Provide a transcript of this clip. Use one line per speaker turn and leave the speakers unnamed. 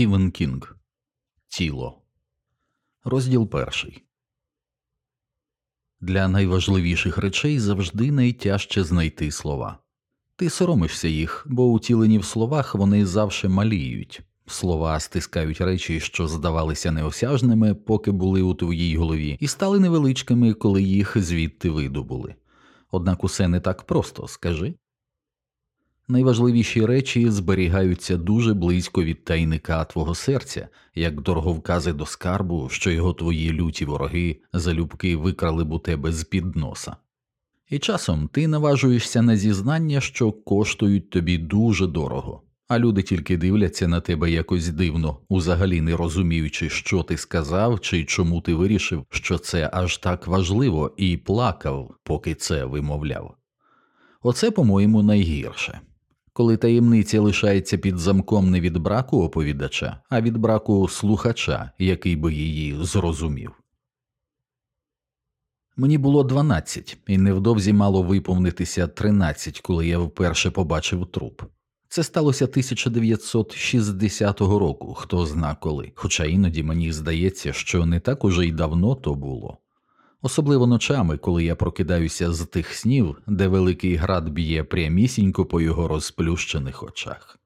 Стівен Кінг Тіло. Розділ перший. Для найважливіших речей завжди найтяжче знайти слова. Ти соромишся їх, бо утілені в словах вони завше маліють. Слова стискають речі, що здавалися неосяжними, поки були у твоїй голові, і стали невеличкими, коли їх звідти видобули. Однак усе не так просто, скажи. Найважливіші речі зберігаються дуже близько від тайника твого серця, як дороговкази до скарбу, що його твої люті вороги залюбки викрали б у тебе з під носа. І часом ти наважуєшся на зізнання, що коштують тобі дуже дорого, а люди тільки дивляться на тебе якось дивно, узагалі не розуміючи, що ти сказав чи чому ти вирішив, що це аж так важливо, і плакав, поки це вимовляв. Оце, по-моєму, найгірше. Коли таємниця лишається під замком не від браку оповідача, а від браку слухача, який би її зрозумів. Мені було 12, і невдовзі мало виповнитися 13, коли я вперше побачив труп. Це сталося 1960 року, хто зна коли, хоча іноді мені здається, що не так уже й давно то було. Особливо ночами, коли я прокидаюся з тих снів, де великий град б'є прямісінько по його розплющених очах.